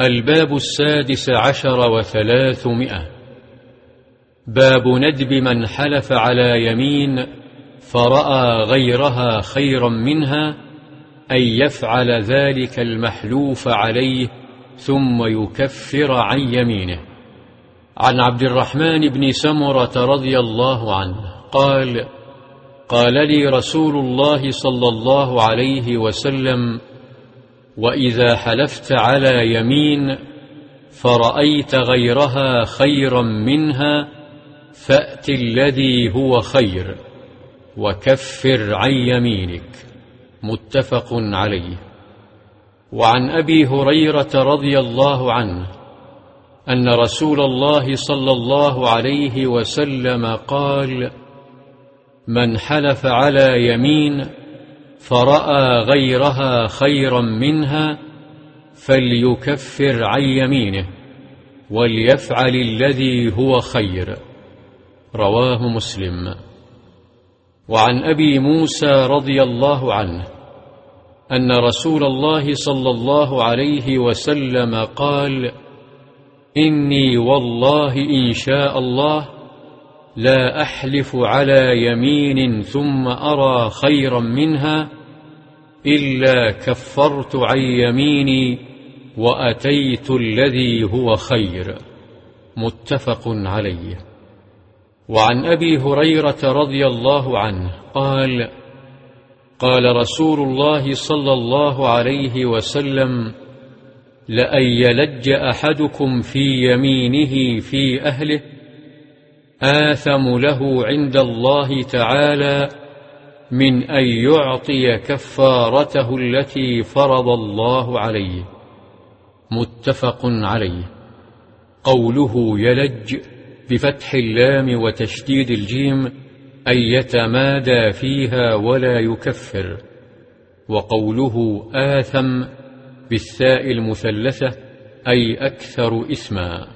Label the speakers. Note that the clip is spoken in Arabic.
Speaker 1: الباب السادس عشر وثلاثمائة. باب ندب من حلف على يمين فرأى غيرها خيرا منها أن يفعل ذلك المحلوف عليه ثم يكفر عن يمينه. عن عبد الرحمن بن سمرة رضي الله عنه قال قال لي رسول الله صلى الله عليه وسلم وإذا حلفت على يمين فرأيت غيرها خيرا منها فأت الذي هو خير وكفر عن يمينك متفق عليه. وعن أبي هريرة رضي الله عنه أن رسول الله صلى الله عليه وسلم قال من حلف على يمين فرأى غيرها خيرا منها فليكفر عن يمينه وليفعل الذي هو خير رواه مسلم. وعن أبي موسى رضي الله عنه أن رسول الله صلى الله عليه وسلم قال إني والله إن شاء الله لا أحلف على يمين ثم أرى خيرا منها إلا كفرت عن يميني وأتيت الذي هو خير. متفق عليه. وعن أبي هريرة رضي الله عنه قال قال رسول الله صلى الله عليه وسلم لأن يلج أحدكم في يمينه في أهله آثم له عند الله تعالى من أن يعطي كفارته التي فرض الله عليه. متفق عليه. قوله يلج بفتح اللام وتشديد الجيم أن يتمادى فيها ولا يكفر. وقوله آثم بالثاء المثلثة أي أكثر إثما.